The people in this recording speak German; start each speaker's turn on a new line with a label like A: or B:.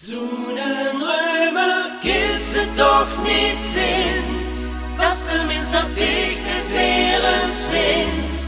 A: Sunenrömer gilt's doch nicht sinn, dass der Minz das Dichtet während Wind.